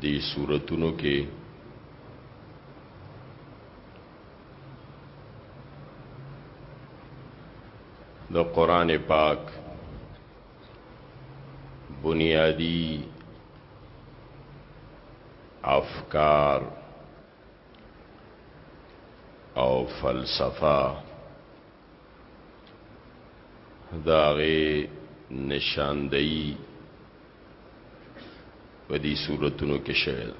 دی صورتونو کې د قران پاک بنیادی افکار او فلسفه داغه نشاندهی په دې صورتونو کې شوه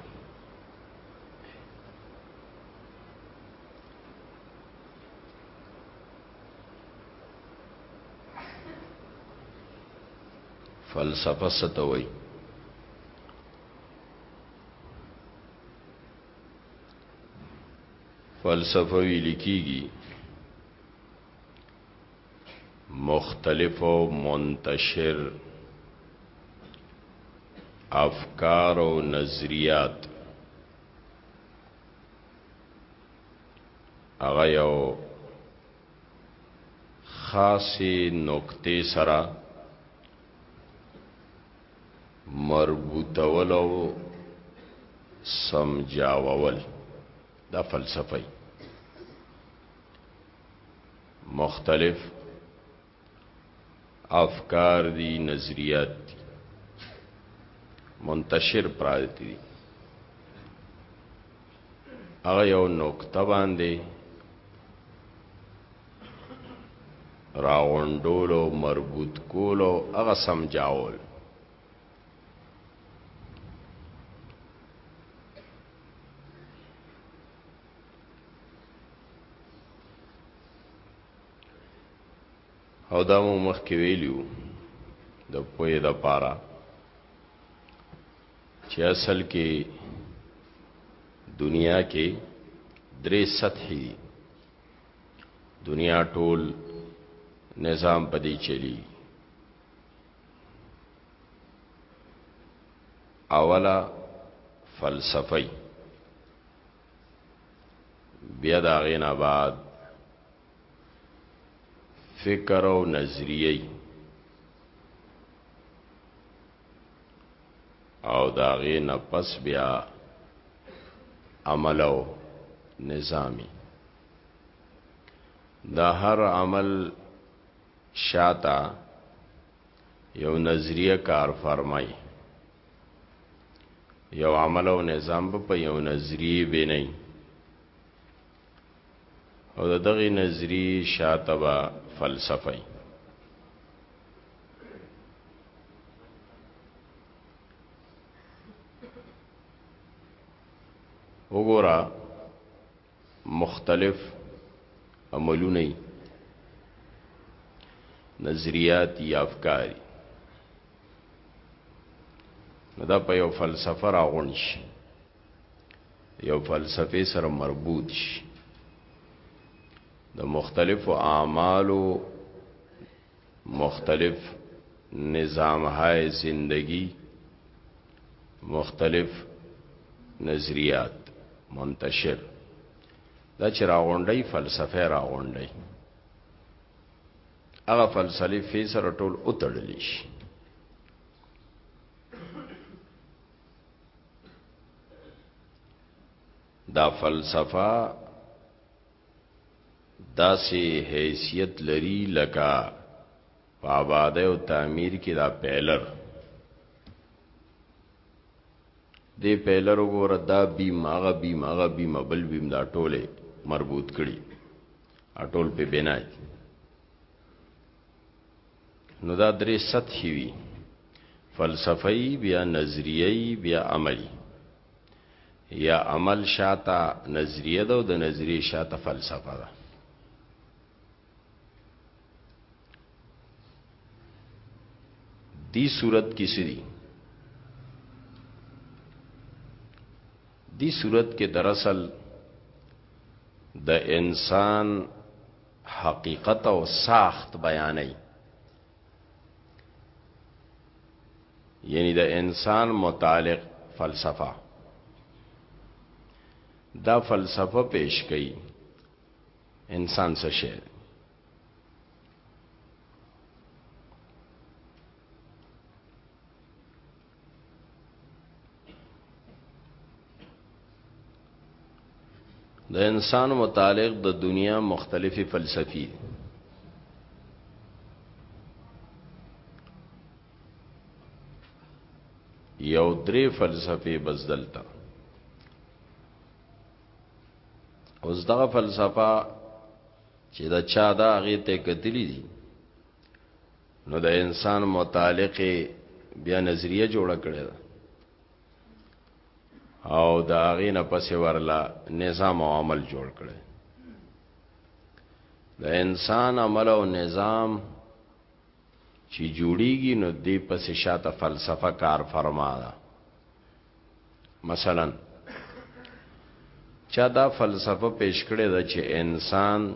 فلسفه ستوي فلسفه ویل کیږي مختلف او منتشر افکار او نظریات هغه یو خاصه نقطه سره مربوطول او سمجاوول دا فلسفه مختلف افکار دي نظریات دي منتشر پراته دي هغه یو نقطه باندې راوندول او مربوط کول او هغه سمجاول او دا مو مخکې ویلیو د پوی د پاره چې اصل کې دنیا کې درې سطحې دنیا ټول نظام پدې چلی اولا فلسفی بیا دا غین آباد فکر او نظریه او دا غي نه پس بیا عمل او نظامی دا هر عمل شاته یو نظریه کار فرمای یو عمل او نظام په یو نظریه بنئ او دغه نظریه شاته فلسفه وګورا مختلف عملونه نظریات یا افکاری نو دا په یو فلسفه راغون شي یو فلسفه سره مربوط شي د مختلفو اعمالو مختلف نظام های زندگی مختلف نظریات منتشر دا چې راغونډي فلسفه راغونډي هغه فلسفي فیسر ټول او تړلی شي دا فلسفه داسې حیثیت لري لکه په آباده او تعمیر کې دا پیلر دې پیلر وګوره دا بیم هغه بیم هغه بیم بل بیم دا ټوله مربوط کړي اټول په بنا نو دا درې سطحي وي فلسفي بیا نظریي بیا عملی یا عمل شاته نظریه ده او د نظریه شاته فلسفه ده دی صورت کې سری دی صورت کې دراصل د انسان حقیقت او ساخت بیانې یعنی د انسان متعلق فلسفه دا فلسفه پیش کړي انسان څه شي د انسان متعلق د دنیا مختلفي فلسفي یو درې فلسفه بزدلتا اوس دا فلسفه چې دا چا دا هغه ته کتلی دي نو د انسان متعلق بیا نظریه جوړه کړې ده او دا غي نه پسې ورلا نظام او عمل جوړ کړي د انسان عمل او نظام چې جوړیږي نو دې پسې شاته فلسفه کار فرما ده مثلا چا دا فلسفه پیش کړې ده چې انسان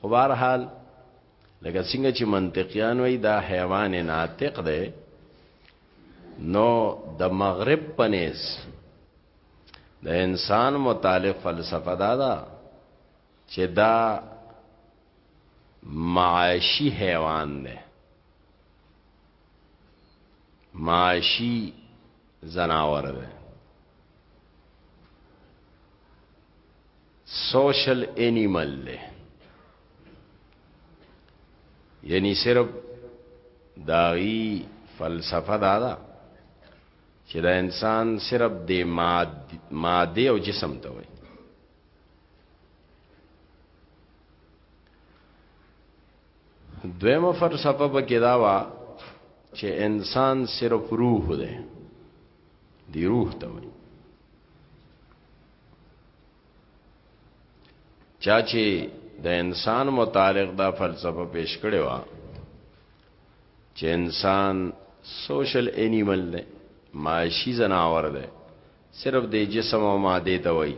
خو بهر حال لکه څنګه چې منطقيان وای دا حیوان ناطق دی نو د مغرب پنيس د انسان متعلق فلسفه دا ده چې دا معاشي حیوان دی معاشي زناور ده سوشل انیمل ده یعنی صرف داغي فلسفه دا ده چې دا انسان صرف د ماده او جسم ته وي دویمه فلسفه به کې دا وا چې انسان صرف روح دی دی روح ته وي چا چې د انسان متعلق دا فلسفه پیش کړې و چې انسان سوشل انیمل دی معاشي زناور دی صرف د جسم او ماده ته وای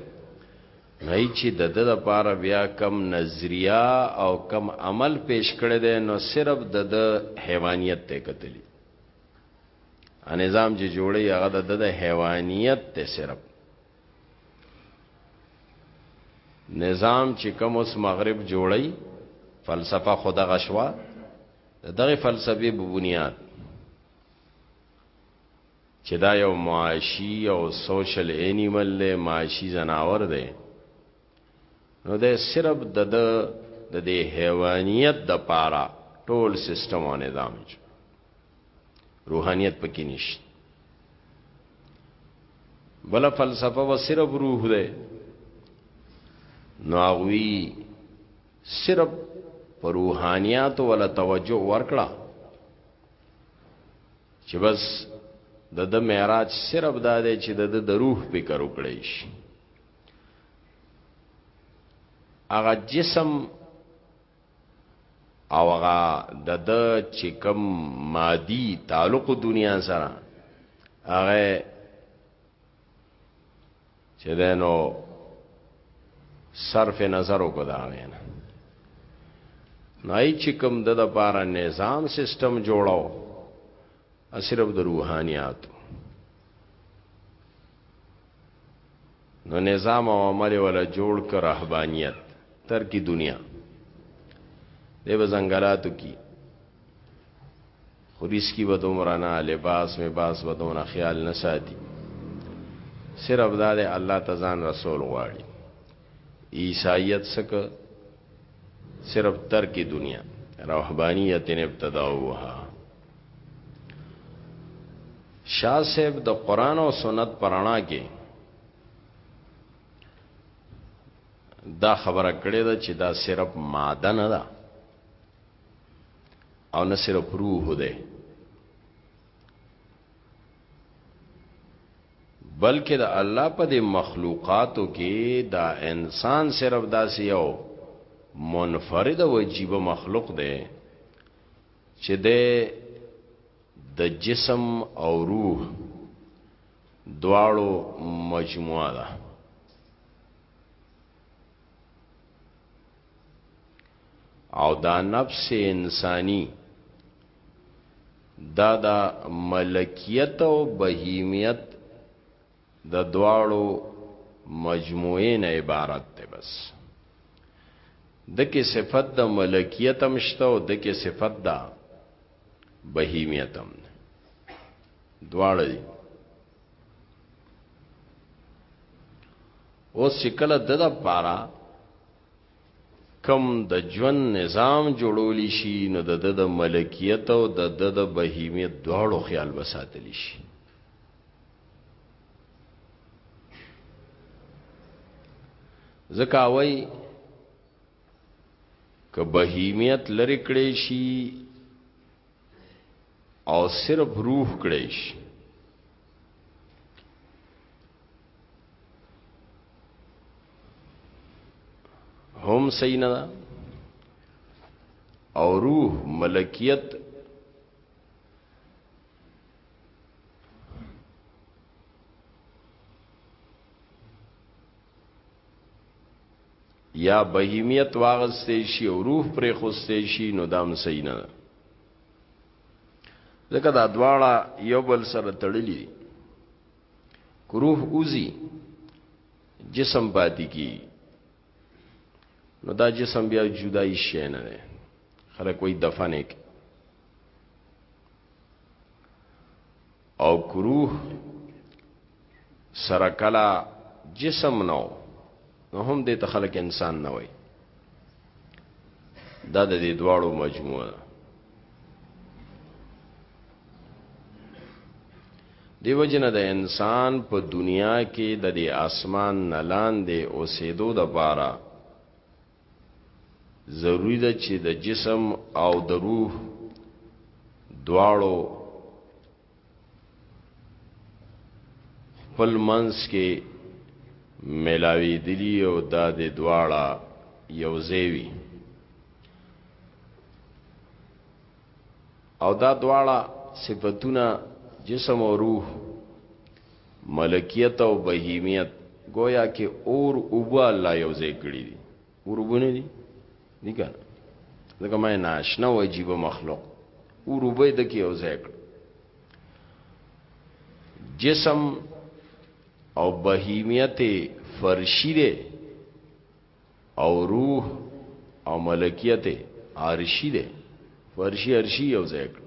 نه چې د د لپاره بیا کم نظریه او کم عمل پیش کړی دی نو صرف د د حیوانیت ته کتلی ا نظام چې جوړی هغه د د حیوانیت ته صرف نظام چې کم اوس مغرب جوړی فلسفه خدا غشوا دغه فلسفي بنیاد چې دا یو معاشي او سوشل انیمل دی معاشي زناور دی نو د صرف د د د دې حیوانیت د پاره ټول سیستم او نظام جو روحانیت پکې نشته بل فلسفه و صرف روح ده نو هغوی صرف پر روحانیات ولا توجه ورکړه چې بس د د معراج صرف دا دی چې د د روح فکر وکړي شي هغه جسم او هغه د د چې کم مادي تعلق دنیا سره هغه چې دینو صرف نظر وکړه دا وینا نای چې کوم د لپاره نظام سیستم جوړاو صرف د روحانيات نو نظام او عمل ولا جوړ کر رهبانيت تر کی دنیا دی بزنګلاتو کی خریس کی به دومره نه لباس مباس به دونه خیال نه ساتي صرف دا دی الله ته ځان رسول غواړي عیسایت سک صرف ترک دنیا روحبانیت نه ابتدا وها شاه صاحب د قران او سنت پرانا کې دا خبره کړې ده چې دا صرف ماده نه ده او نه صرف روح ده بلکې د الله په د مخلوقاتو کې دا انسان صرف داسې یو منفرد او عجیب مخلوق دی چې د د جسم او روح دواړو مجموعه ده او دا نفس انسانی دا دا ملکیت او بهیمیت د دواړو مجموعه نه عبارت ده بس دکې صفت د ملکیت هم شته او دکې صفت د بهیمیت هم دواړه دي اوس چې کله د د پاره کم د ژوند نظام جوړول شي نو د د ملکیت او د د بهیمیت دواړو خیال وساتل شي زکاوی که بهیمیت لری کړی شي او صرف روح کړی شي هم صحیح نه ده او روح ملکیت یا بهیمیت واغستې شي او روح پرې خوستې شي نو دام صحیح نه ده ځکه دا دواړه یو بل سره تړلي دي روح اوزي جسم پاتې کی نو دا جسم بیا جدای شي نه ده خلک وایي دفن کې او کروح سره کلا جسم نو نو هم دې ته خلک انسان نه وای دا د دې دواړو مجموعه دیو جن د انسان په دنیا کې د دې اسمان نلاندې او سیدو د بارا ضروري ده چې د جسم او د روح دواړو خپل منځ کې ملاوي دلی او دا د دواړه یو زیوی او دا دواړه صفاتونه جسم او روح ملکیت او بهیمیت گویا کې اور اوبه الله یو ځای کړی دي اور اوبه نه دي دي که ځکه ما ناشنا و عجیبه مخلوق اور اوبه د کې یو ځای کړ جسم او بهیمیت فرشی دی او روح او ملکیت عرشی ده فرشی عرشی یو ځای کړ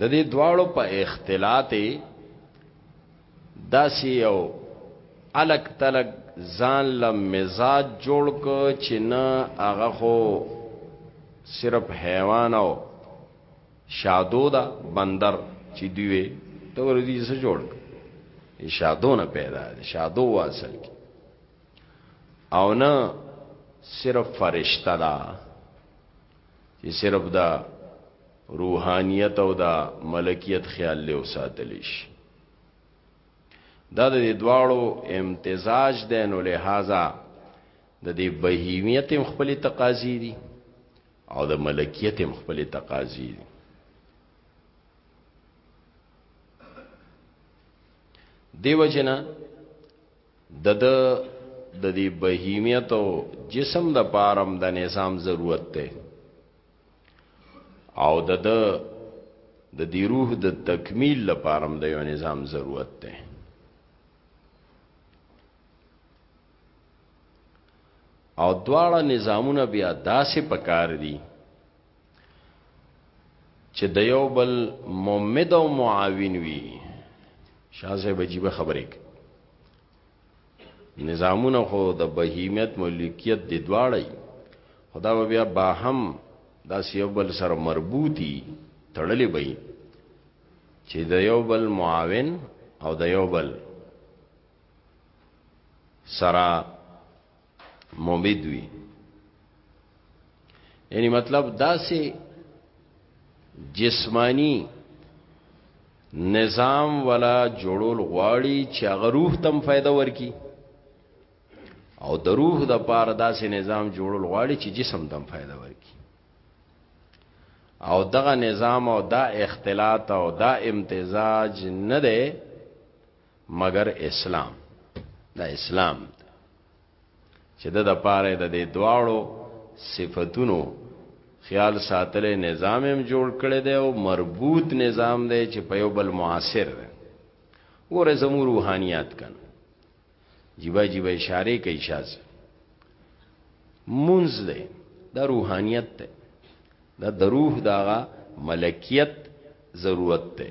د دې دواړو په اختلاط داسې یو الک تلک ځان له مزاج جوړ ک چې نه هغه خو صرف حیوان او شادو دا بندر چې دوی ته ور دي څه جوړ شادو نه پیدا دي شادو واصل کی او نه صرف فرشتہ دا چې صرف دا روحانیت او دا ملکیت خیال له وساتلیش دا د دواړو امتزاج دین او لہذا د دې بهیمیت خپل تقاضی دي او د ملکیت هم خپل تقاضی دي دیو جنا د د د دې بهیمیت او جسم د پارم د نظام ضرورت ته او د د د دې روح د تکمیل لپاره د یو نظام ضرورت ته او دواړه نظامونه بیا داسې پکار دي چې د یو بل ممد او معاون وي شاه صاحب عجیب خبرې نظامونه خو د بهیمیت ملکیت د دواړی خدا به بیا با هم دا یو بل سره مربوطي تړلې وي چې د یو بل معاون او د یو بل سرا مومدوی یعنی مطلب داسې جسمانی نظام ولا جوړول غواړي چې هغه روح تم فائدہ ورکي او د روح د پار داسې نظام جوړول غواړي چې جسم تم فائدہ ورکي او دغه نظام او دا اختلاط او دا امتزاج نه ده مګر اسلام دا اسلام دی چې د د پاره د دې دواړو صفاتونو خیال ساتلې نظام هم جوړ کړي دی او مربوط نظام دی چې په یو بل معاصر دی ګوره زمو روحانيات کن جیبا جیبا اشاره کوي شاز منز دی دا روحانيت دی دا د روح داغه ملکیت ضرورت دی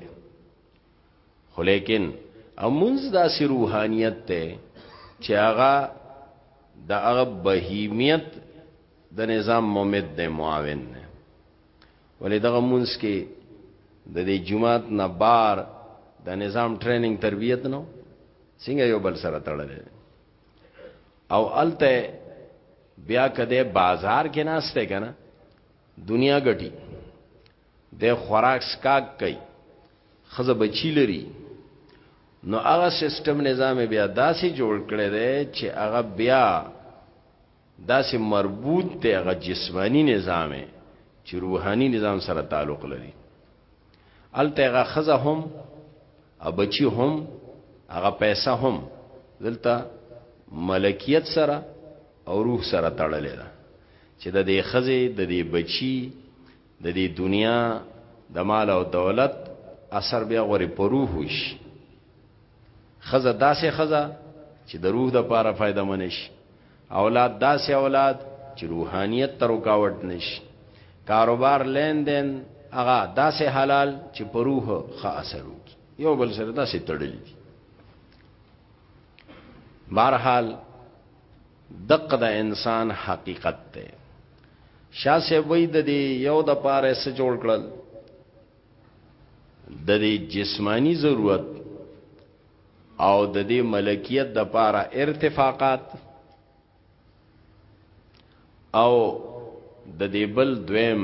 خو لیکن امونز داسې روحانیت ته چې هغه د هغه بهیمیت د نظام ممد دی معاون دی ولې دغه مونږ کې د دې جمعات نه بار د نظام ټریننګ تربیت نو څنګه یو بل سره تړل او الته بیا کده بازار کې ناشته کنه دنیا ګټي دی خوراک سکاک کوي خزه بچی لري نو هغه سیستم نظام بیا داسې جوړ کړی دی چې هغه بیا داسې مربوط دی هغه جسمانی نظام چې روحاني نظام سره تعلق لري الته هغه خزه هم او بچی هم هغه پیسې هم دلته ملکیت سره او روح سره تړلې ده چې د دې خزه د دې بچی د دې دنیا د مال او دولت اثر بیا غوري په روح وش خزه داسې خزه چې د روح د پاره فائدہ منش اولاد داسې اولاد چې روحانیت تر رکاوټ نش کاروبار لین دین هغه داسې حلال چې په روح ښه اثر وکړي یو بل سره داسې تړل دي بهرحال دقه د انسان حقیقت ته شاه صاحب وی د دې یو د پاره سره جوړ کړل د دې جسمانی ضرورت او د دې ملکیت د پاره ارتفاقات او د دې بل دویم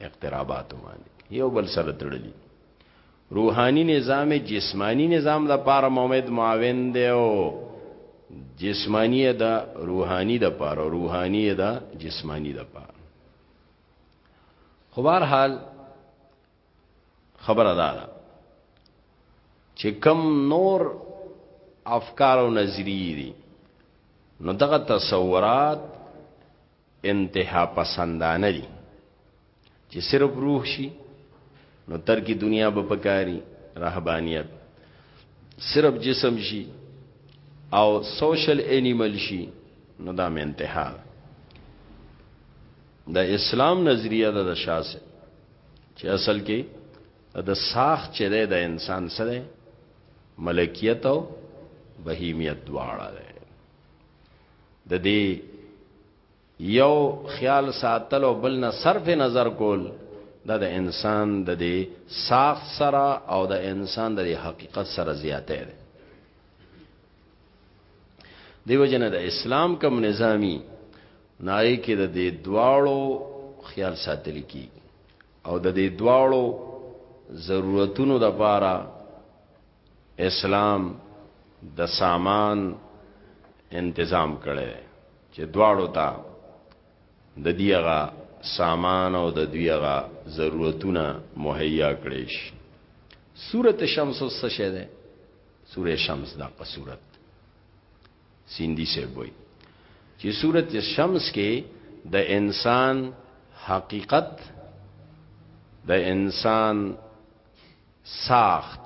اقترابات باندې یو بل سره تړلی روحانی نظام جسمانی نظام د پاره مومد معاون دی او جسمانی دا روحانی د پاره روحانی دا جسمانی د پاره خو بهر حال خبره ده چې کم نور افکار او نظریې دي نو دغه تصورات انتها پسندانه دي چې صرف روح شي نو ترک دنیا به پکاري رهبانيت صرف جسم شي او سوشل انیمل شي نو دا مې انتها د اسلام نظریه ده د شاسه چې اصل کې د ساخ چې ده د انسان سره ملکیت او بهیمیت دواړه ده د دې یو خیال ساتل او بل نه صرف نظر کول دا د انسان د دې ساخ سره او د انسان د حقیقت سره زیاته ده دیو جن د اسلام کوم نظامی نای کې د دې دواړو خیال ساتل کی او د دې دواړو ضرورتونو د پاره اسلام د سامان انتظام کړي چې دواړو ته د دیغه سامان او د دیغه ضرورتونه مهیا کړي شي سورته شمس څه شه ده سوره شمس دا په صورت سیندی سے وای چې سورته شمس کې د انسان حقیقت د انسان ساخت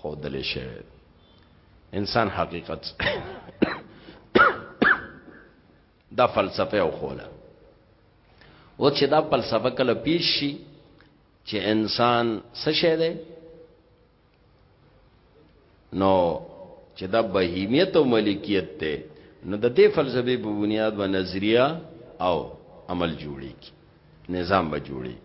خودل شوی انسان حقیقت دا فلسفه او خوله او چې دا فلسفه کله پیش شي چې انسان څه شه دی نو چې دا بهیمیت او ملکیت ته نو د دې فلسفه په بنیاد و نظریه او عمل جوړیږي نظام به جوړیږي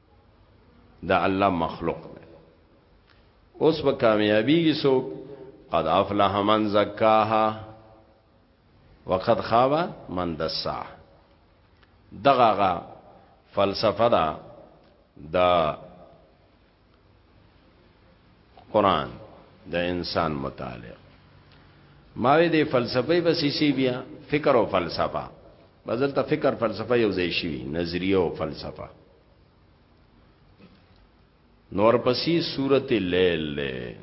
دا الله مخلوق دی اوس به کامیابیږي څوک قد افلح من زکاها وقد خاب من دسا دغه فلسفه دا د قران د انسان متعلق ماوی د فلسفه بس سی بیا فکر او فلسفه بدل ته فکر فلسفه یو ځای شي نظریه او فلسفه نور پسې صورت لیل له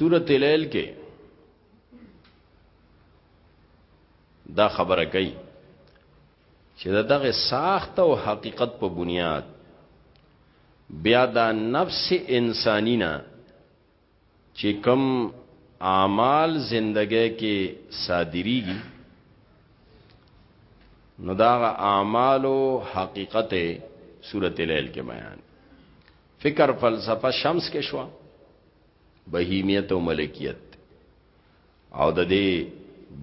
سورت لیل کې دا خبره کوي چې د دغه ساخت او حقیقت په بنیاد بیا دا نفس انسانی نه چې کم اعمال زندګۍ کې صادریږي نو دا اعمال او حقیقت صورت لیل کې بیان فکر فلسفه شمس کې شوه بهیمیت او ملکیت او د دې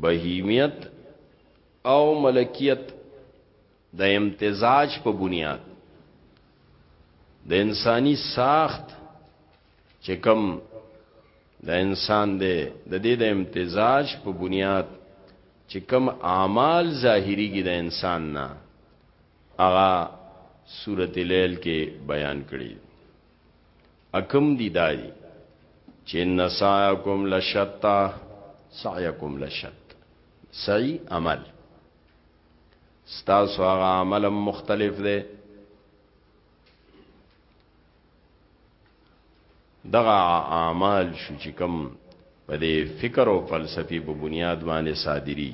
بهیمیت او ملکیت د امتزاج په بنیاد د انساني ساخت چې کم د انسان دی د دې د امتزاج په بنیاد چې کم اعمال ظاهری کې د انسان نه اغا سورت لیل کې بیان کړی اکم دی دای چې ان سعیکم لشتا سعیکم لشت سعی عمل ستاسو هغه عمل مختلف دی دغه اعمال شو چې کم په دې فکر او فلسفي په بنیاد باندې صادري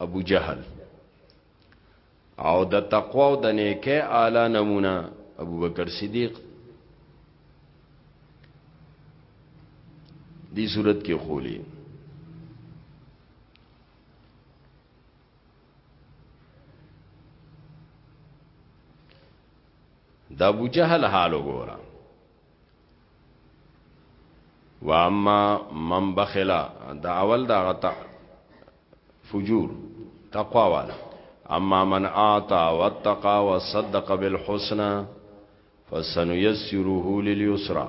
ابو جهل او د تقوا او د نیکه اعلی نمونه ابو بکر صدیق دی صورت کې خولي د ابو جهل حال وګوره واما من بخلا دا اول دا غتا فجور تقوا والا اما من آتا واتقا وصدق بالحسنى فسنيسره لليسرى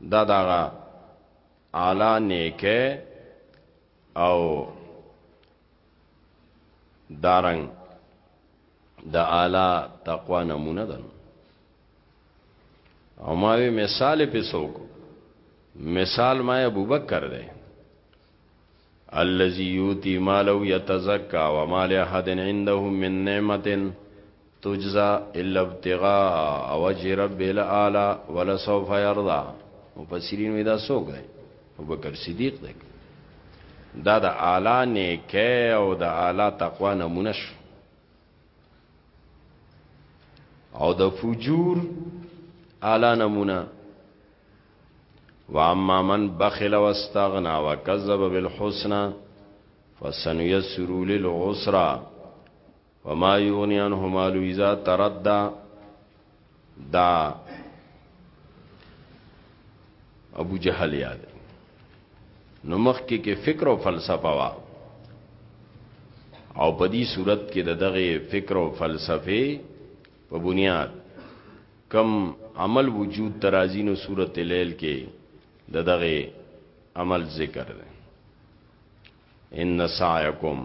دا داغا اعلی نیکه او دارنګ د اعلی تقوا نمونه ده او ما وی مثال په سوک مثال ما ابو بکر ده الذی یوتی ماله یتزکا وما لاحد عنده من نعمت تجزا الا ابتغاء وجه رب الاعلى ولسوف يرضى مفسرین وی دا سوګ دی ابوبکر صدیق دی دا د اعلی نیکه او د اعلی تقوا نمونه شو او د فجور اعلی نمونه واما من بخل واستغنا وكذب بالحسنى فسنيسر للعسرى وما يغني عنه ماله اذا تردى دا ابو جهل یاد نو مخ کې کې فکر او فلسفه وا او په دې صورت کې د دغه فکر او فلسفه په بنیاد کم عمل وجود ترازینو صورت لیل کې د دغه عمل ذکر ده ان سعیکم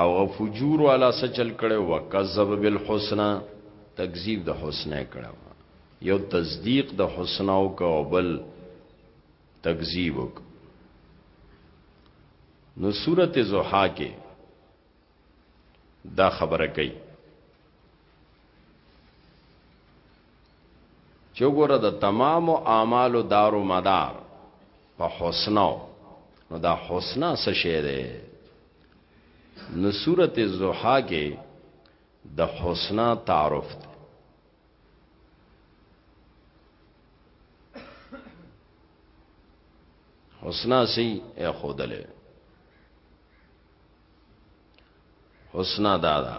او غ فجور والا سچل کړي وکذب بالحسنا تکذیب د حسنه کړه یو تصدیق د حسنا او کوبل تکذیب وک نو سورته زوحا کې دا خبره کوي چوغره د تمام اعمال دارو مدار په حسنو نو دا حسنا څه شی دی نو سورت زحا کې د حسنا تعارف دی حسنا سی اے خودلے حسنا دادا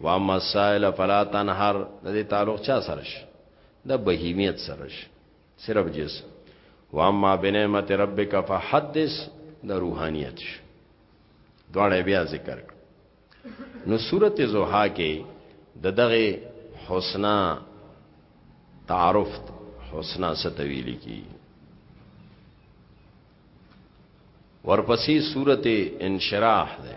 واما السائل فلا تنهر د دې تعلق چا سره شي د بهیمیت سره شي صرف جس واما بنعمت ربک فحدث د روحانیت شي دواړه بیا ذکر نو سورته زوحا کې د دغه حسنا تعارف حسنا ستویل کی ورپسې سورته انشراح ده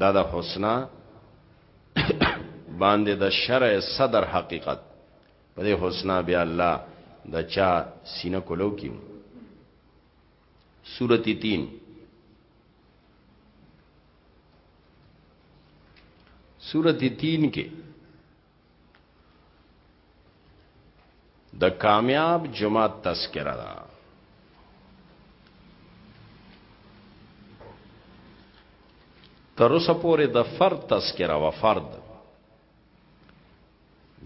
دا د حسنا باندې د شرع صدر حقیقت په دې حسنا بیا الله د چا سینه کولو کې سورتی 3 سورتی 3 کې د کامیاب جماعت تذکره ده تر اوسه پورې د فرد تذکره و فرد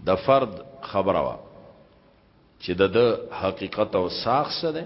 د فرد خبره وا چې د د حقیقت او ساخ څه ده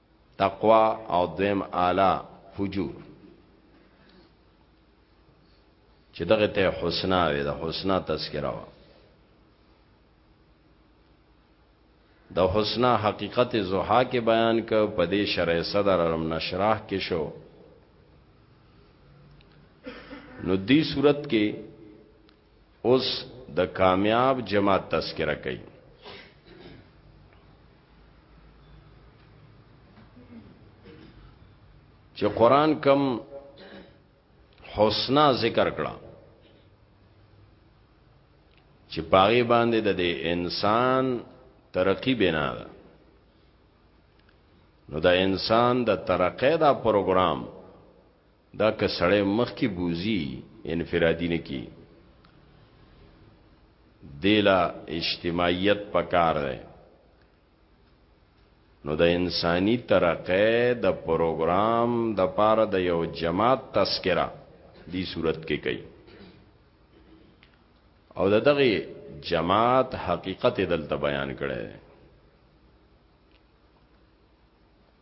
تقوا او دویم اعلی فجور چې دغه ته حسنا وي د حسنا تذکرہ وا د حسنا حقیقت زوحا کې بیان ک په دې شرع صدر علم نشرح کې شو نو دې صورت کې اوس د کامیاب جماعت تذکرہ کوي چې قران کم حسنا ذکر کړه چې پاغي باندې د انسان ترقی بنا ده نو د انسان د ترقې دا پروګرام دا که سړی مخکی بوزی انفرادی نکی دیلا اجتماعیت پکار دی نو د انساني ترقې د پروګرام د پاره د یو جماعت تذکرہ دی صورت کې کوي او د دغه جماعت حقیقت دلته بیان کړي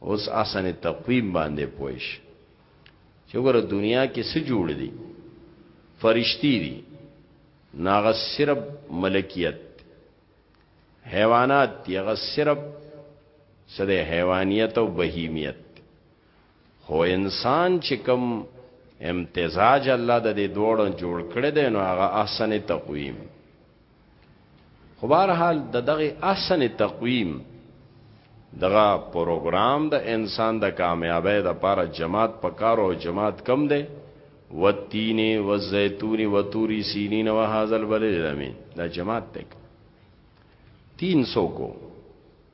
اوس احسن تقویم باندې پوه شي چې وګوره دنیا کې څه جوړ دي فرشتي دي ناغه صرف ملکیت حیوانات دي هغه صرف سده حیوانیت او بهیمیت خو انسان چې کوم امتزاج الله د دې دوړو جوړ کړی دی نو هغه احسن تقویم خو بهر حال د دغه احسن تقویم دغه پروګرام د انسان د کامیابی د لپاره جماعت پکار او جماعت کم دی والتین والزیتون وتوری سینین وهذا البلد الامین دا جماعت تک 300 کو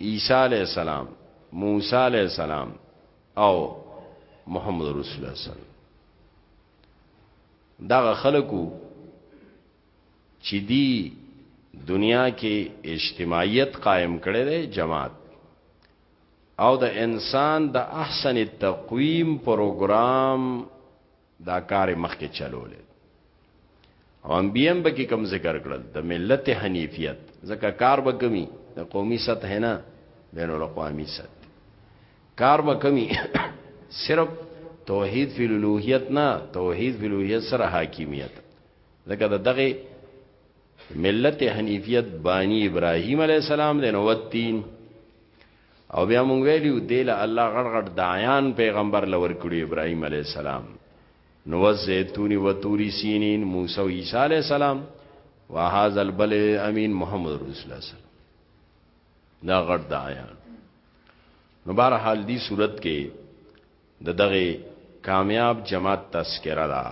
عیسی علیه السلام موسی علیه السلام او محمد رسول الله صلی الله دا خلکو چې دی دنیا کې اجتماعیت قائم کړي دی جماعت او د انسان د احسن تقویم پروګرام دا کار مخکې چلولې او انبیام به کې کم ذکر کړل د ملت حنیفیت ځکه کار به کمی د قومي سطح نه بین الاقوامی سطح کار به کمی صرف توحید فی الوهیت نه توحید فی الوهیت سره حاکمیت ځکه د دغه ملت حنیفیت بانی ابراهیم علی السلام د نووتین او بیا مونږ ویلو دی له الله غړ غړ دایان پیغمبر لور کړی ابراهیم علی السلام نو زیتون و توری سینین موسی و عیسی علی السلام و هاذ البل امین محمد رسول الله صلی دا غړ دایان نو بهر حال دی صورت کې د دغه کامیاب جماعت تذکرہ دا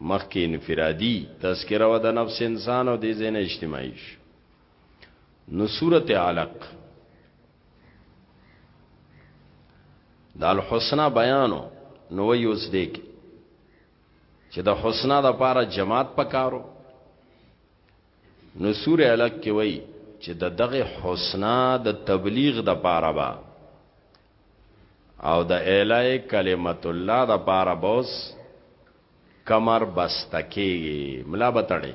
مخکې انفرادي تذکرہ و د نفس انسان او د ذهن اجتماعي شو نو سورت علق د الحسنا بیانو نو یوز دیک چې د حسنا د پاره جماعت پکارو نو سور علق کې وای چې د دغه حسنا د تبلیغ د پاره با او د اعلی کلمت الله د پاره بوس کمر بستکیږي ملا بتړي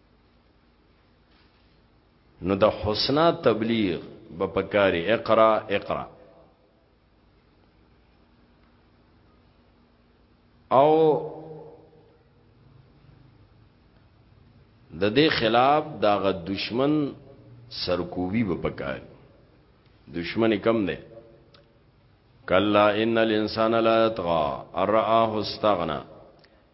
نو د حسنا تبلیغ به پکاري اقرا اقرا او د دې خلاف دا غ دشمن سرکوبي به پکاري دشمن کم دی کلا ان الانسان لا يطغى رآه استغنى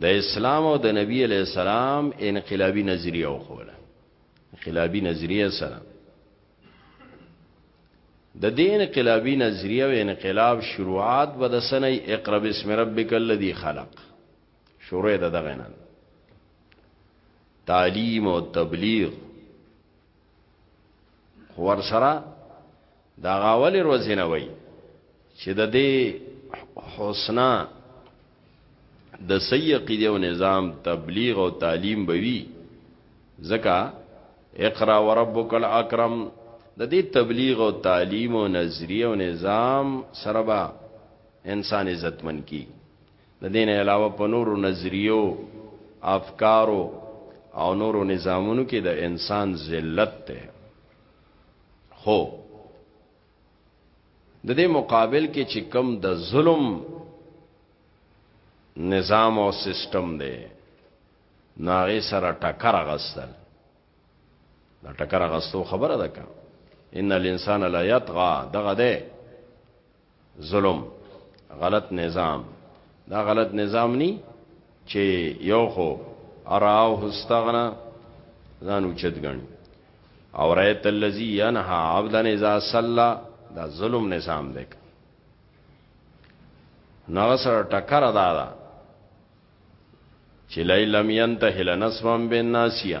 د اسلام او د نبی علی السلام انقلابی نظریه او خوله انقلابی نظریه سره د دې انقلابی نظریه او انقلاب شروعات به د سنه اقرا بسم ربک الذی خلق شروع ده دغه نه تعلیم او تبلیغ خور سره دا غاولی روزنه وای چې د دې حسنا د سیقی دیو نظام تبلیغ او تعلیم بوي زکا اقرا وربک الاکرم د دې تبلیغ او تعلیم او نظریه او نظام سره با انسان عزتمن کی د دین علاوه په نورو نظریو افکارو او نورو نظامونو کې د انسان ذلت ته خو د دې مقابل کې چې کم د ظلم نظام او سیستم دی ناغه سره ټکر غستل دا ټکر غستو خبره ده که ان الانسان لا یطغى دغه ده ظلم غلط نظام دا غلط نظام ني چې یو خو اراو استغنا ځان اوچت غني او رایت الذی ینها عبدا اذا صلى دا ظلم نظام دی نو سره ټکر ادا دا چې لای لم ينته لنسمم بالناسیه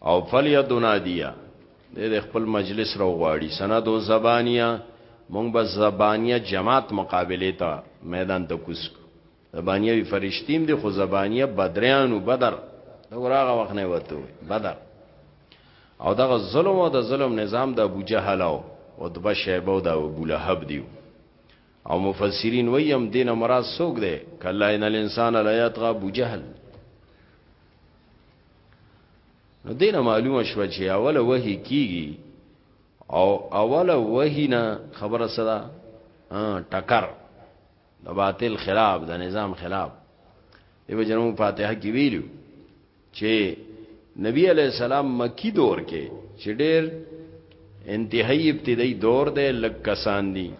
او فلیدنا دیا د خپل مجلس رو غواړي سند او زبانیا مونږ به زبانیا جماعت مقابله ته میدان ته کوس زبانیا وی فرشتیم دي خو زبانیا بدریانو بدر دا وراغه وخت نه وته بدر او دغه ظلم او د ظلم نظام د ابو جهل او عتبه شیبه او د ابو لهب دیو او مفسرین ویم دین مراد سوګ ده کله ان الانسان لا یطغى ابو جهل نو دینه معلومه شو چې اوله وحی کیږي او اوله وحی نه خبره صدا ټکر د باطل خلاف د نظام خلاف ایو جنو فاتحه کې ویلو چې نبی علی السلام مکی دور کې چې ډېر انتهایی ابتدایي دور دی لک کسان دي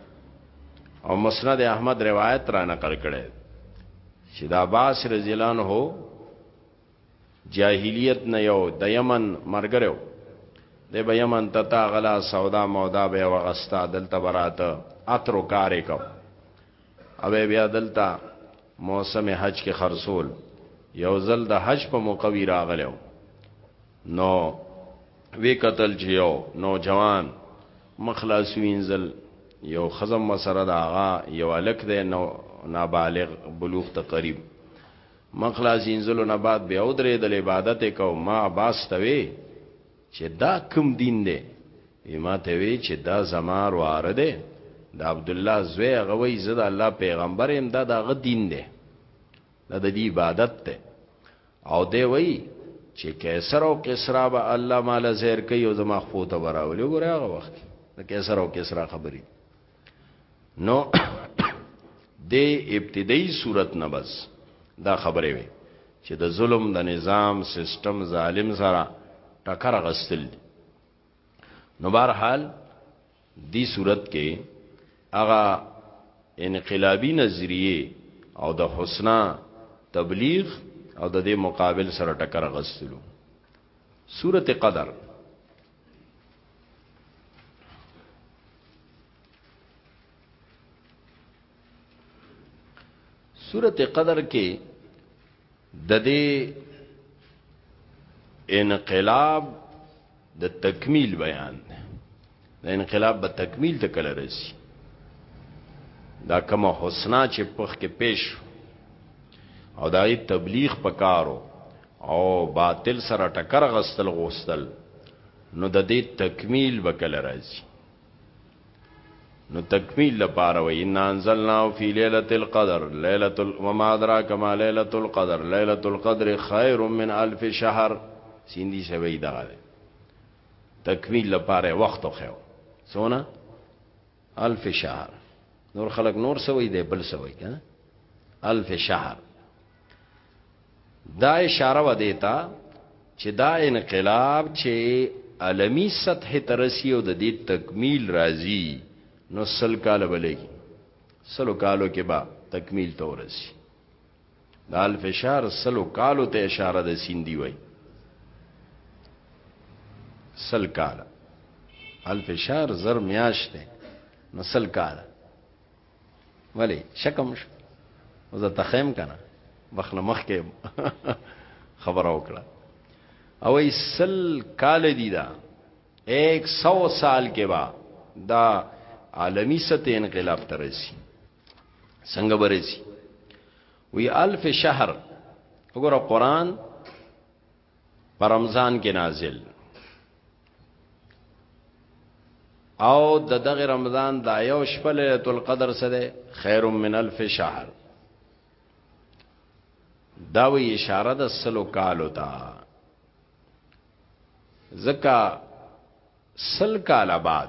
او مسند احمد روایت را نقل کړي چې دا باس رضی الله عنه جاهلیت نه یو د یمن مرګرو دی به یمن ته تا غلا سودا مودا به وغستا دلته براته اترو کارې کو او بیا دلته موسم حج کې خرصول یو ځل د حج په موقوي راغلو نو وی قتل چې یو نوجوان مخلاص وینځل یو خزم مسره دا غا یو الک دی نو نابالغ بلوغ ته قریب مخلاص انزلو نه بعد بیا ودرې د عبادت کو ما عباس ته وی چې دا کم دین دی ما ته وی چې دا زمار واره دی د عبد الله زوی غوي زد الله پیغمبر هم دا دغه دین دی دا د دې عبادت ته او دی وی چې کیسر او کسرا به الله مال زهر کوي او زما خو ته وراولي ګره هغه وخت د کیسر او کسرا خبرې نو د ابتدایي صورت نه بس دا خبره وي چې د ظلم د نظام سیستم ظالم سره ټکر غستل دي نو بهرحال دی صورت کې هغه انقلابی نظریه او د حسنا تبلیغ او د دې مقابل سره ټکر غستلو سورته قدر سورت قدر کې د دې انقلاب د تکمیل بیان دی د انقلاب به تکمیل ته کله رسی دا کومه حسنا چې پخ کې پیش او دای تبلیغ پکارو او باطل سره ټکر غستل غوستل نو د دې تکمیل وکړه راځي نو تکمیل لپاره و ان انزلنا فی ليله القدر ليله وما ادراک ما ليله القدر ليله القدر خير من الف شهر سیندی سوي دا تکمیل لپاره وخت خو سونه الف شهر نور خلق نور سوي دی بل سوي کنه الف شهر دا اشاره و دیتا چې دا انقلاب چې عالمی سطح ترسی او د دې تکمیل راځي نو سل کال بلګي سلو کالو کې با تکمیل ته ورسی د الفشار سلو کالو ته اشاره د سیندی وای سل کال الفشار زر میاشته نو سل کال ولی شکم شو زه تخیم کنه مخله مخ کې خبر او کړه او ایسل کال دی دا 100 سال کې با دا عالمی سطح انقلاب ترسي څنګه برسي وی الف شهر وګوره قران پر رمضان کې نازل او د دغه رمضان دا یو شپه ليله القدر سره خیر من الف شهر دا وی اشاره د سلو کالو تا زکا سل کال بعد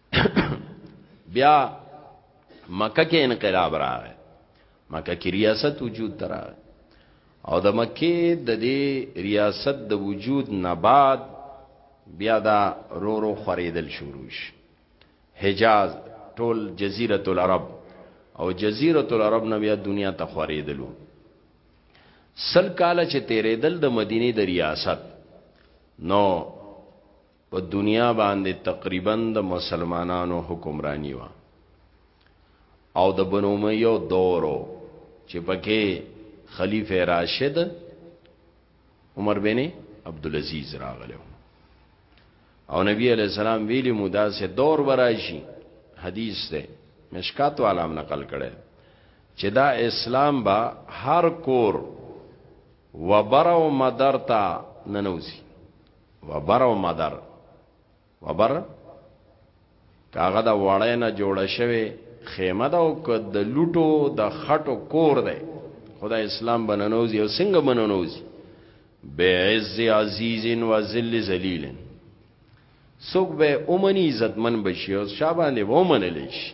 بیا مکه کې انقلاب راغی مکه کې ریاست وجود درا او د مکه د دې ریاست د وجود نه بعد بیا دا رو رو خریدل شروع شي حجاز ټول جزیره العرب او جزیره العرب نه بیا دنیا ته خریدلو سل کال چې تیرېدل د مدینه د ریاست نو په دنیا باندې تقریبا د مسلمانانو حکمرانی و او د بنو امیه دورو چې پکې خلیفہ راشد عمر بن عبد العزيز راغلو او نبی علیہ السلام ویلی مودا سے دور برایشی حدیث ده مشکات والا هم نقل کړي چې دا اسلام با هر کور وبر او مدرتا ننوزی وبر او مدر وبر کاغه د وړې نه جوړ شوی خیمه دا او که د لوټو د خټو کور دی خدای اسلام بننوزی او څنګه بننوزی بعز عزیز و ذل ذلیل سوک به اومنی عزتمن بشي او شابه نه ومنل شي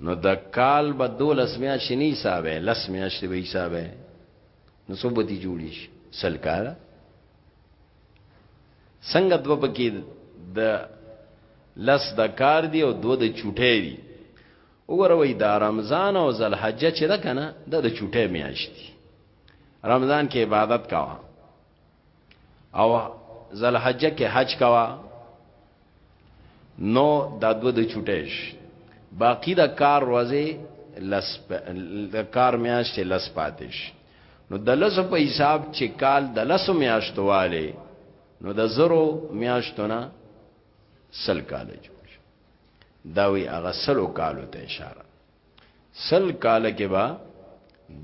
نو د کال به دولس میاشتې نه حسابه لس میاشتې به حسابه نو څو به دي جوړی شي سل کاله څنګه دوه پکې د لس د کار دی او دوه د چوټې دی وګوروي دا رمضان او ذلحجه چې ده کنه د چوټې میاشت دی رمضان کې عبادت کاوه او ذلحجه کې حج کوا نو دا دو د چټیش باقی دا کار روزه لس د کار میاشتې لس پاتش نو د لس په حساب چې کال د لس میاشتواله نو د زرو میاشتونه سل کال جوړ دا وی هغه سلو کالو ته اشاره سل کال کې با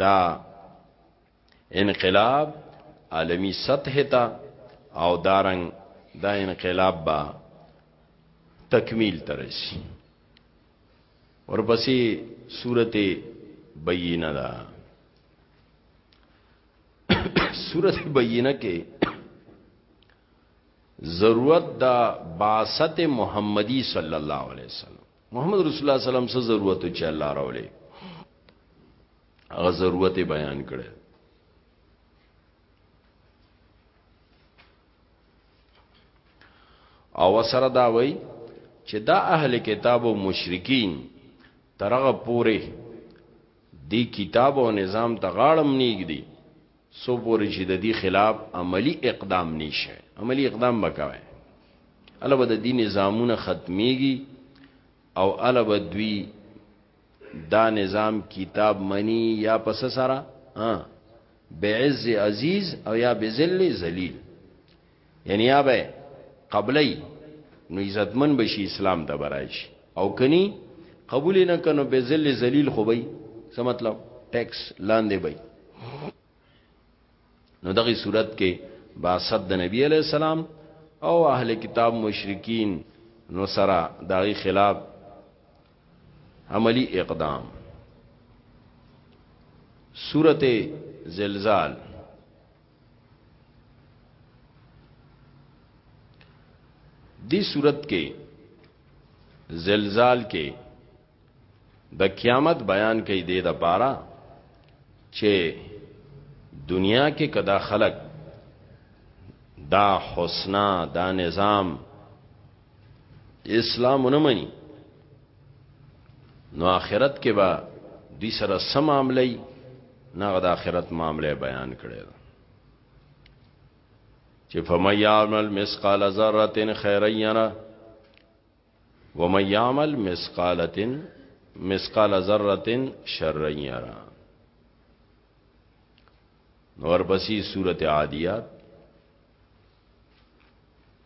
دا انقلاب عالمی سطح تا او دارنګ دا انقلاب با تکمیل ترسی ورپسې صورت بینه دا صورت بینه کې ضرورت دا باست محمدی صلی الله علیه وسلم محمد رسول الله سلام څه ضرورت چې الله راولې هغه ضرورت بیان کړي او سره دا وای چې دا اهل کتاب او مشرکین ترغه پوره دی کتاب او نظام ته غاړم نیګ دی څو پورې چې د دې خلاف عملی اقدام نشي عملی اقدام وکوي الله به د دې نظامونه ختميږي او الله به دوی دا نظام کتاب منی یا پس سره ها بعز عزیز او یا بذل ذلیل یعنی یا به قبلی نو عزتمن بشي اسلام ته برایش او کني قبول نه کنو به ذل ذلیل خو بي څه مطلب ټیکس لاندې بي نو دغه صورت کې با صد د نبی علی السلام او اهل کتاب مشرکین نو سره دغه خلاف عملی اقدام سورته زلزال دی صورت کې زلزال کې د قیامت بیان کوي د لپاره چې دنیا کې کدا خلق دا حسنا دا نظام اسلام نه مني نو آخرت کې به دې سره سم عملي نه د آخرت معاملې بیان کړي چې فمن يعمل مثقال ذره خيرا يره ومن يعمل مثقال مثقال ذره شرا يره نور بسی سورت عادیات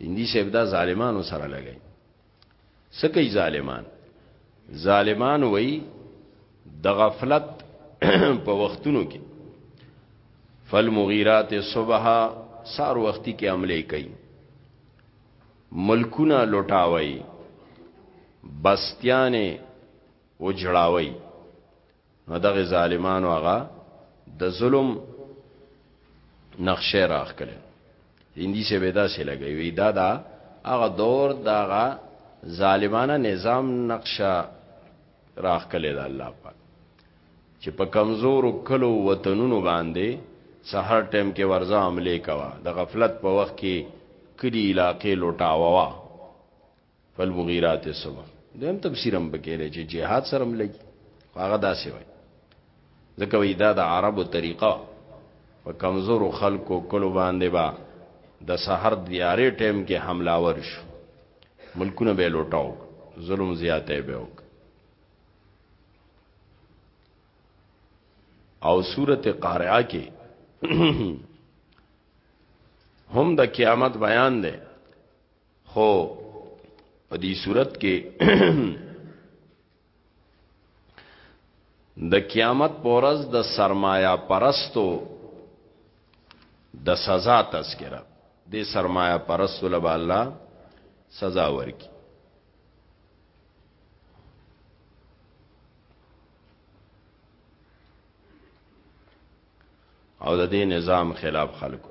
هندي صاحب دا ظالمانو سره لګي سکه ظالمان ظالمان وای د غفلت په وختونو کې فالمغیرات صبح سار وختي کې عملې کوي ملکونه لوټاوي بستیانه وجړاوي نو دغه ظالمانو هغه د ظلم نقشه راخ کړي هندي سه ودا سه لګي وی دا دا هغه دور داغه ظالمانه نظام نقشه راخ کړي دا الله پاک چې په کمزورو کلو وطنونو باندې سحر ټیم کې ورځه عملې کوا د غفلت په وخت کې کلی علاقې لوټاووا فالمغیرات صبح دیم تفسیر هم پکې دی چې جهاد سره هم لګي هغه داسې وای ځکه وی دا د عربو طریقه په کمزورو خلکو کلو باندې با د سحر دیارې ټیم کې حمله ور شو ملکونه به لوټاو ظلم زیاته به وک او سورته قارعه کې هم د قیامت بیان دی خو په دې صورت کې د قیامت پورز د سرمایا پرستو د سزا تذکرہ د سرمایا پرستو لبا الله سزا ورکی او د دې نظام خلاف خلکو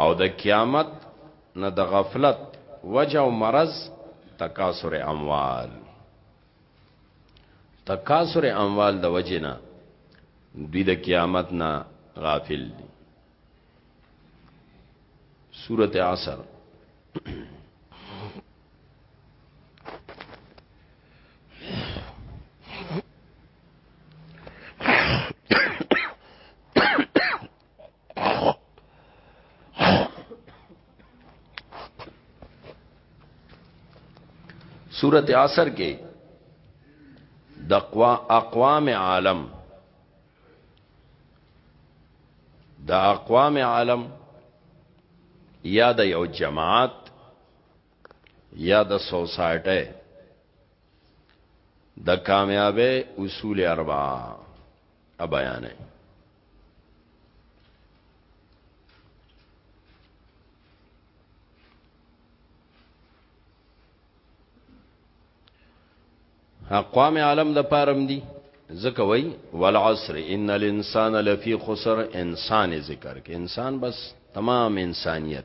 او د قیامت نه د غفلت وجه او مرض تکاثر اموال تکاثر اموال د وجه نه دوی د قیامت نه غافل دي سورته عصر صورت عصر کې د اقوام عالم د اقوام عالم یا د یو جماعت یا د سوسایټي د کامیابی اصول اربعه ا بیانې اقوام عالم د پارم دي ځکه وای والعصر ان الانسان لفی خسر انسان ذکر کې انسان بس تمام انسانیت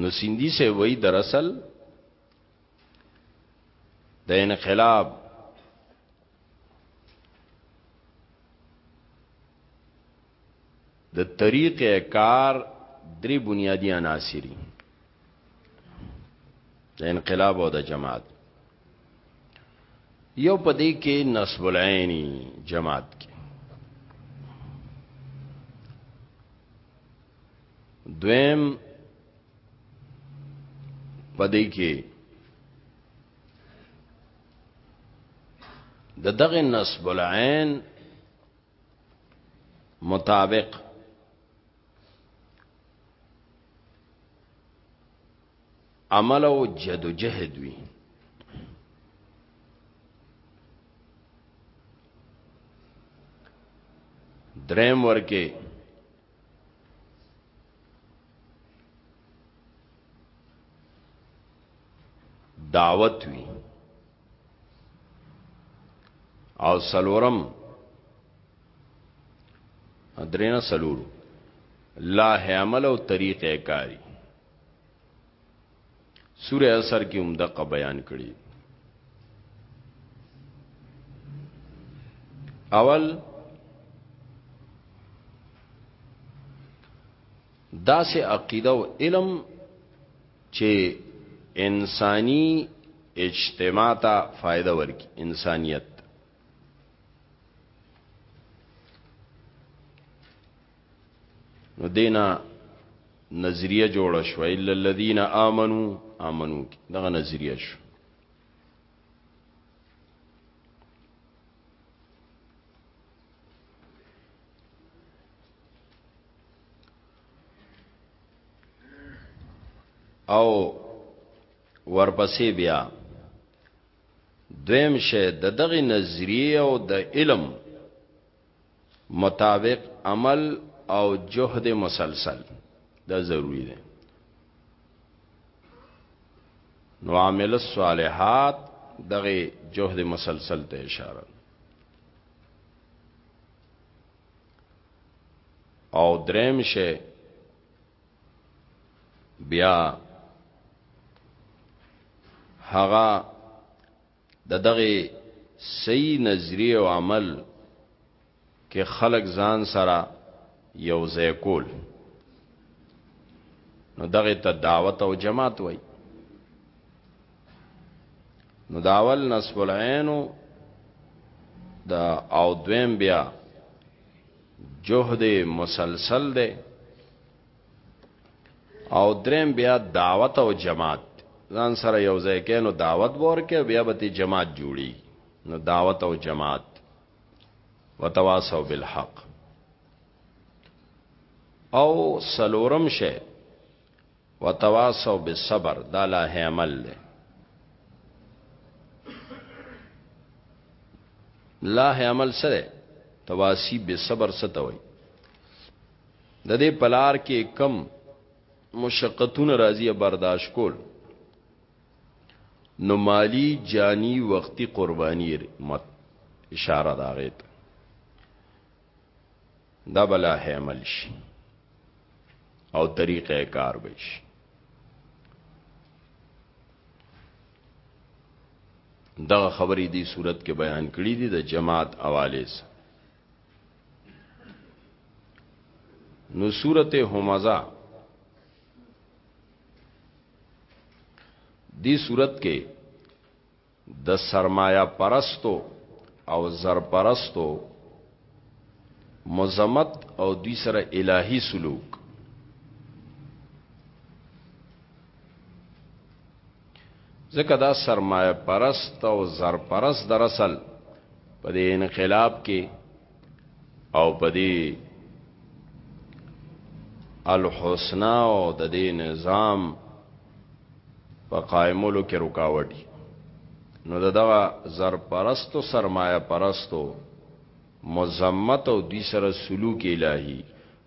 نو سیندی سے وای دراصل د انقلاب د طریقې کار درې بنیادی عناصری د انقلاب او د جماعت یو پدې کې نصب العینی جماعت کې دویم پدې کې د دغه نسب العين مطابق عمل او جد و جهد وی درم ورکه دعوت وی او سلورم درینه سلور لا حمل او طریقې کاری سوره اثر کې هم دقه بیان کړي اول دا سه عقیده او علم چې انساني اجتماع ته فائدہ ورکي انسانيت نو دینا نظریه جوړ شو الا الذين امنوا امنوا دغه نظریه شو او ورپسې بیا دویم شه د دغه نظریه او د علم مطابق عمل او جهد مسلسل دا ضروری دی نو عامل الصالحات دغه جهد مسلسل ته اشاره او دریم شه بیا هغه د دغه صحیح نظریه او عمل کې خلق ځان سره یو ځای کول نو دغه ته دعوت او جماعت وای نو داول نصب العين دا او دویم بیا جهد مسلسل ده او دریم بیا دعوت او جماعت ځان سره یو ځای کینو دعوت ورکه بیا به جماعت جوړي نو دعوت او جماعت وتواصوا بالحق او سلورم شه وتواصوا بالصبر دا لا عمل له لا عمل سره تواسی بالصبر ستوي د دې پلار کې کم مشقتونه راځي برداشت کول نو مالی جانی وقتی قربانی مت اشاره دا غیت دا بلا حمل شي او طریقه کار بشي دا خبرې دی صورت کې بیان کړې دي د جماعت حواله سره نو صورت همزه دی صورت کې د سرمایا پرستو او زرپرستو مزمت او دوی سره الهی سلوک ځکه دا سرمایه پرست او زر پرست در اصل په دې انقلاب کې او په دې الحسنا او د دې نظام په قائمولو کې رکاوټ نو دغه زر پرستو سرمایه پرستو مزمت او دی سره سلوک الهی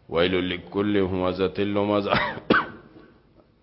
ویل لکل همزه تلمزه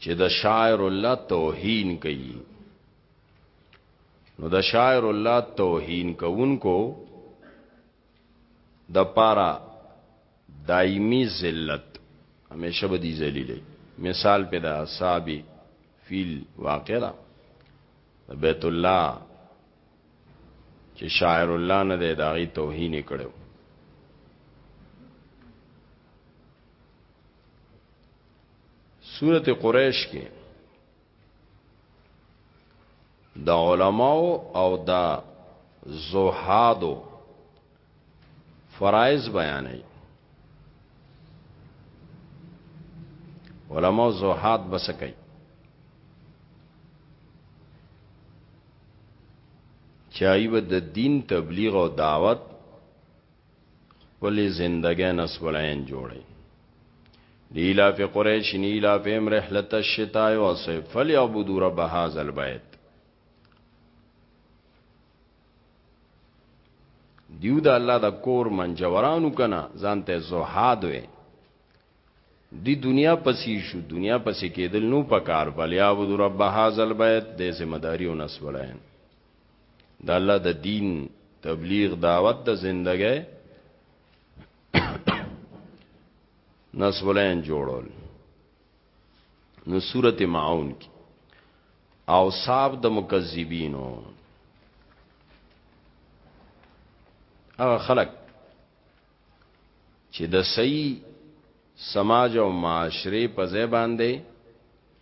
چې د شاعر الله توهین کوي نو د شاعر الله توهین کوونکو د پارا دایمی ذلت همیشه به دی ذلیلې مثال په د اصحاب فیل واقعا بیت الله چې شاعر الله نه دی داغي توهین کړو سورته قریش کې د علماو او د زهادو فرایز بیانې علماو زهاد بس کوي چایو د دین تبلیغ او دعوت خپل زندګی نسبل عین جوړی لیلا فی قریش نیلا فی رحلت الشتاء والصيف فليعبدوا رب هذا البيت دیو د الله د کور منجورانو کنا ځانته زوحاد وي دی دنیا پسې شو دنیا پسې کېدل نو پکار بل یعبد رب هذا البيت د ذمہ داری او نسبلین د الله د دین تبلیغ دعوت د زندګۍ نسولین جوړول نو صورت معاون کی او صاحب د مکذبینو هغه خلق چې د صحیح سماج او معاشره په ځای باندې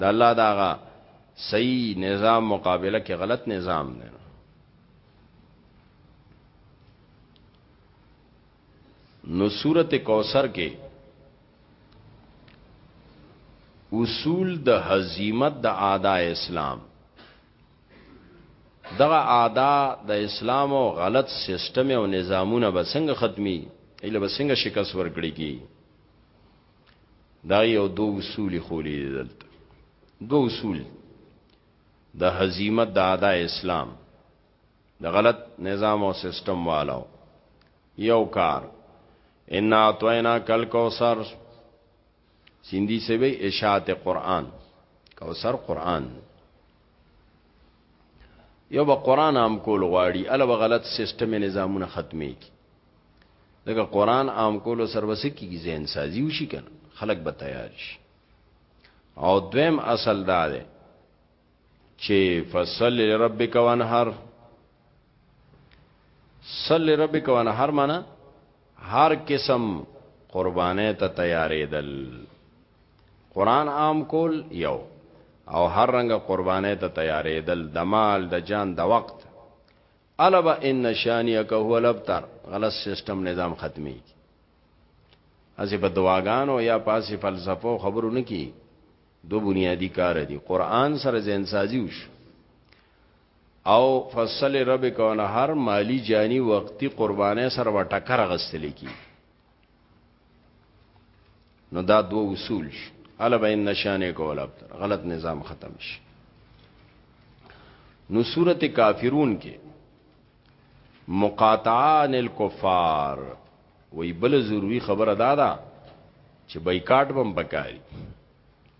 د الله داغه صحیح نظام مقابله کې غلط نظام نه نو سورته کوثر کې اصول د هزیمت د اعدا اسلام دغه اعدا د اسلام او غلط سیستم او نظامونه به څنګه ختمي ایله به څنګه شکست ورکړي کی دا یو دو اصول خولې دلته دو اصول د هزیمت د ادا اسلام د غلط نظام او سیستم والو یو کار ان اعطینا کل کوثر سیندی سے به اشاعت قران کوثر قران یو به قران هم کول غواړي الوه غلط سیستم نظامونه ختمي کی دغه قران عام کولو سروسه کیږي ذهن سازي وشي کنه خلک به تیار شي او دویم اصل دا دی چې فصل لربک وانهر صل لربک وانهر معنا هر قسم قربانه ته تیارې دل قران عام کول یو او هر رنګ قربانه ته تیارې دل د مال د جان د وخت البا ان شانیک هو الابتر غلط سیستم نظام ختمي اسی په دعاګانو یا پاسې فلسفه خبرو نه کی دو بنیادی کار دی قران سره ځین سازی وش او فصل رب کونه هر مالی جانی وقتی قربانه سره وټکر غستل کی نو دا دو اصول شو الا به ان نشانه کول ابتر غلط نظام ختم شي نو سورته کافرون کې مقاطعان الكفار وی بل ضروری خبره دا ده چې بایکاټ بم پکاري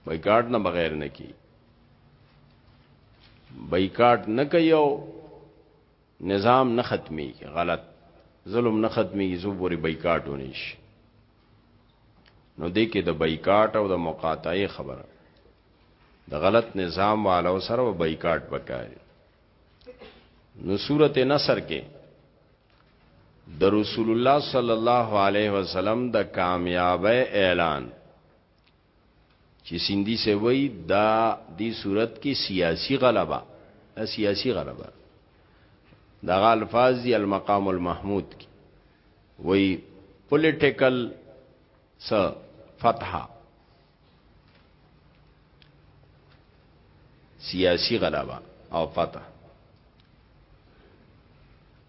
بایکاټ نه بغیر نه کی بایکاټ نه کوي نظام نه ختمیږي غلط ظلم نه ختمیږي زو پورې بایکاټ ونی شي نو دې کې د بایکاټ او د مقاطعه خبره د غلط نظام والو سره بایکاټ وکړي نو سورته نصر کې د رسول الله صلی الله علیه وسلم د کامیابی اعلان چی سیندی صاحب وی دا دی صورت کی سیاسی غلبه دا سیاسی غلبه دا غا الفاظ دی المقام المحمود کی وی پولیټیکل س فتحه سیاسی غلبه او فتح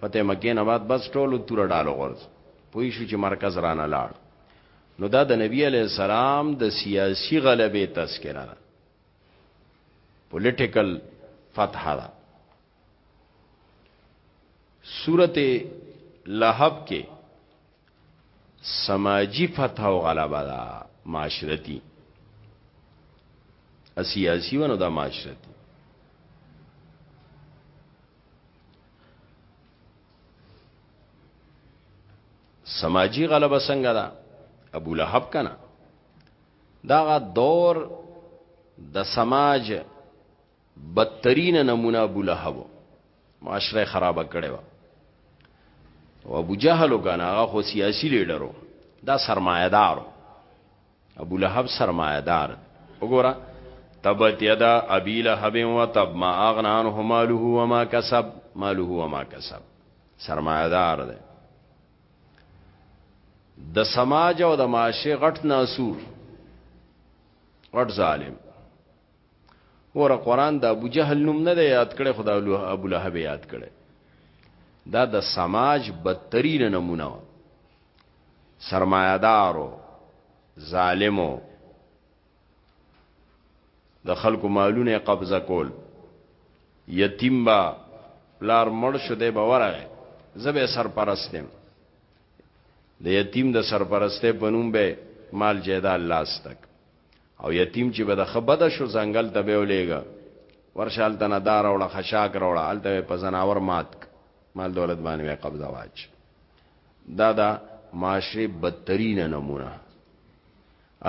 فتح مکې نه بعد بس ټولو تور ډالو غرض پوي شو چې مرکز رانه لاړ نو دا د نبی علی السلام د سیاسی غلبې تذکرہ ده پولیټیکل فتح ده سورته لهب کې سماجی فتح او غلبه دا معاشرتی سیاسی ونو دا معاشرتی سماجی غلبه څنګه دا ابو لهب کنا دا دور د سماج بدترین نمونه ابو لهب معاشره خراب کړي وا او ابو جهل وکنا هغه خو سیاسي لیډرو دا سرمایدار ابو لهب سرمایدار وګوره تبت یدا ابي لهب و تب ما اغنان هو ماله و ما کسب ماله و ما کسب سرمایدار دی د سماج او د معاشره غټ ناسور غټ ظالم ګوره قران د ابو جهل نوم نه دی یاد کړي خدا ابو لهب یاد کړي دا د سماج بدترین نمونه و سرمایدارو ظالمو د خلکو مالونه قبضه کول یتیم با لار مړ شو دی باورغه زبه سرپرستم د یتیم د سرپرسته پنوم به مال جیدال لاس تک او یتیم چې به د خبده شو ځنګل ته به ولېګا ورشال تنه دار اوړه خشاک راوړه الته په زناور مات مال دولت باندې به قبضه واچ دا دا معاشره بدترین نمونه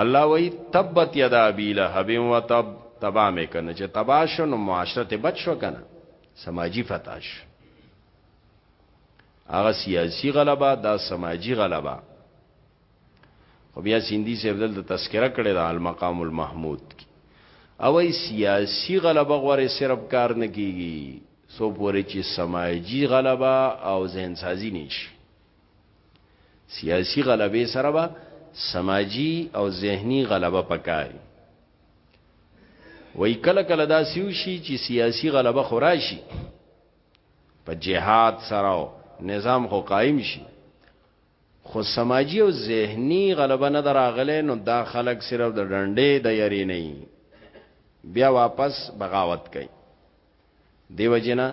الله وی تبت یدا ابی لهب و تب تبا مې کنه چې تبا شو نو معاشره ته بچ شو کنه سماجی فتاش هغه سیاسی غلبه دا سماجی غلبه خو بیا سیندی صاحب دلته تذکرہ کړی دا المقام المحمود کی او ای سیاسی غلبه غواره صرف کار نه کیږي سو پورې چې سماجی غلبه او ذهن سازی نشي سیاسی غلبه سره به سماجی او ذهنی غلبه پکاري وای کله کله دا سیو شي چې سیاسی غلبه خوراشي په جهاد سره نظام خو قائم شي خو سماجي او ذهني غلبه نه ده راغلې نو دا خلک صرف د ډنډې د یری نه یي بیا واپس بغاوت کوي دیو جنا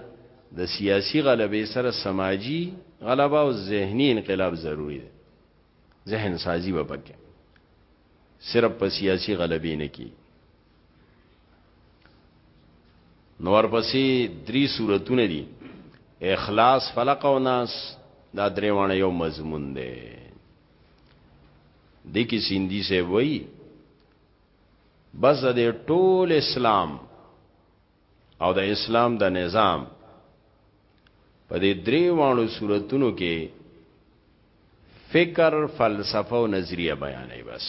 د سیاسی غلبې سره سماجی غلبه او ذهنی انقلاب ضروری دی ذهن سازی وبکه صرف په سیاسی غلبې نه کی نور پسې درې سورتونه دي اخلاص فلق او ناس دا دریوانه یو مضمون دی د کی سیندی سے وای بس د ټول اسلام او د اسلام د نظام په دې درې وانو صورتونو کې فکر فلسفه او نظریه بیانې بس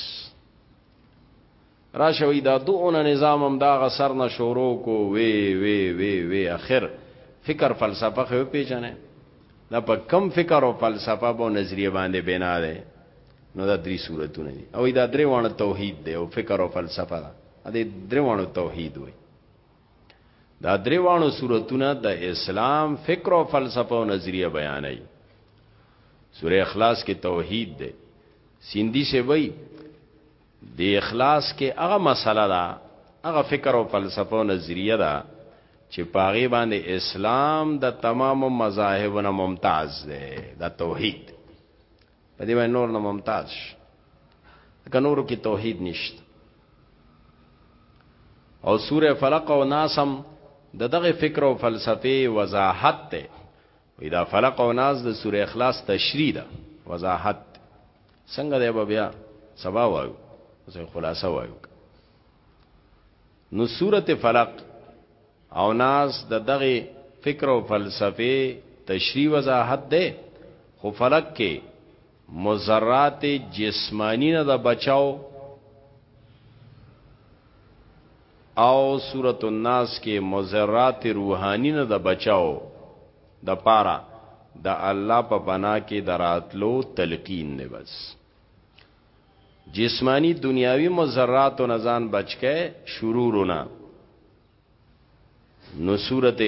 راشوي دا دوونه نظام هم دا غسر نه شروع کو وی وی وی وی اخر فکر فلسفه خو پیژنې دا په کم فکر او فلسفه او نظریه باندې بنا ده نو دا درې صورتونه دي او دا درې وانه توحید دی او فکر او فلسفه دا درې وانه توحید وي دا دریوانو صورتونه د اسلام فکر او فلسفه او نظریه بیانوي سوره اخلاص کې توحید ده سیندی سے وای د اخلاص کې هغه مسله ده هغه فکر او فلسفه او نظریه ده چې پاغي باندې اسلام د تمام مذاهبونو ممتاز ده د توحید په دې باندې نور نه ممتاز شي که نورو کې توحید نشته او سوره فلق او ناس هم د دغه فکر او فلسفه وضاحت ته وی دا فلق او ناس د سوره اخلاص تشریح ده وضاحت څنګه دی بیا سبا وایو زه خلاصه وایو نو سورته فلق او ناس د دغه فکر او فلسفه تشریح وضاحت ده خو فلق کې مزرات جسمانی نه د بچاو او سورته الناس کې مزرات روحانی نه د بچاو د پاره د الله په بنا کې دراتلو تلقین نه بس جسماني دنیاوي مضراتو نه ځان بچ کئ شرورو نه نو صورت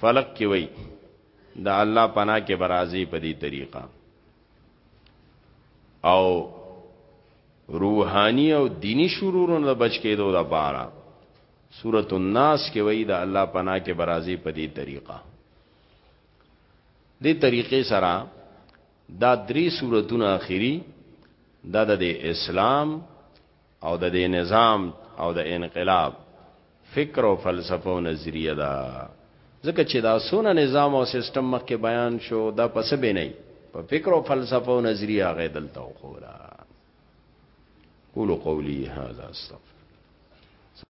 فلق کې وای د الله پناه کې برازي په دې طریقه او روحاني او دینی شرورو نه بچ کېدو د بارا سورۃ الناس کې وای د الله پناه کې برازي په دې طریقه دې طریقې سره دا درې صورتونه اخیری دا د اسلام او د نظام او د انقلاب فکر او فلسفه او نظریه دا ځکه چې دا سونه نظام او سیستم مخکې بیان شو دا پس به نه په فکر او فلسفه او نظریه غې دلته خوره قولو قولی هذا استغفر